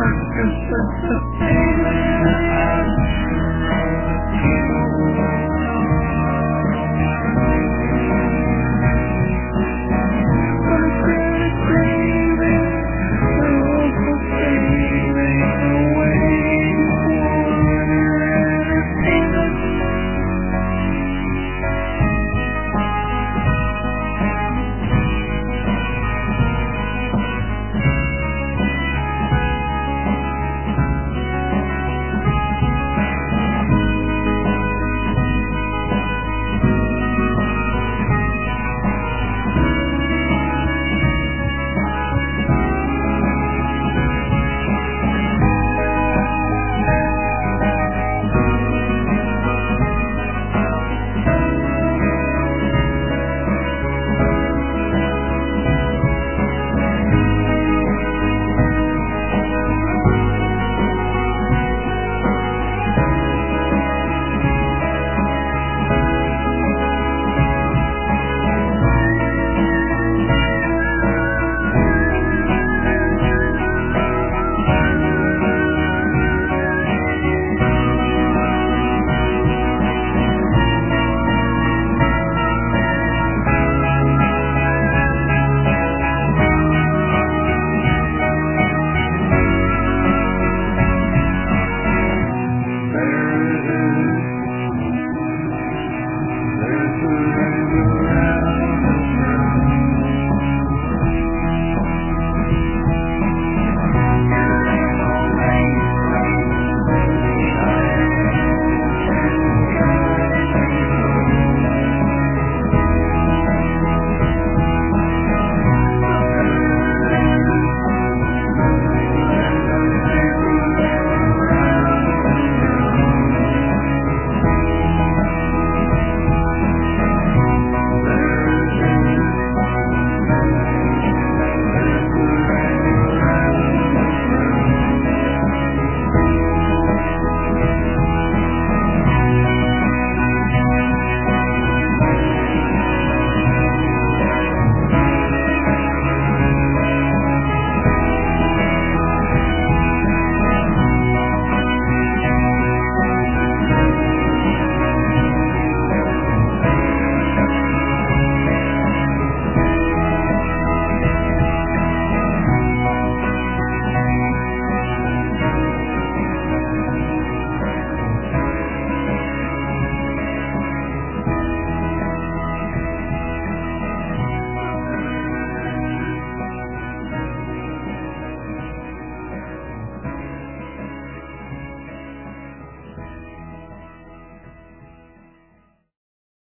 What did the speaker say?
Amen.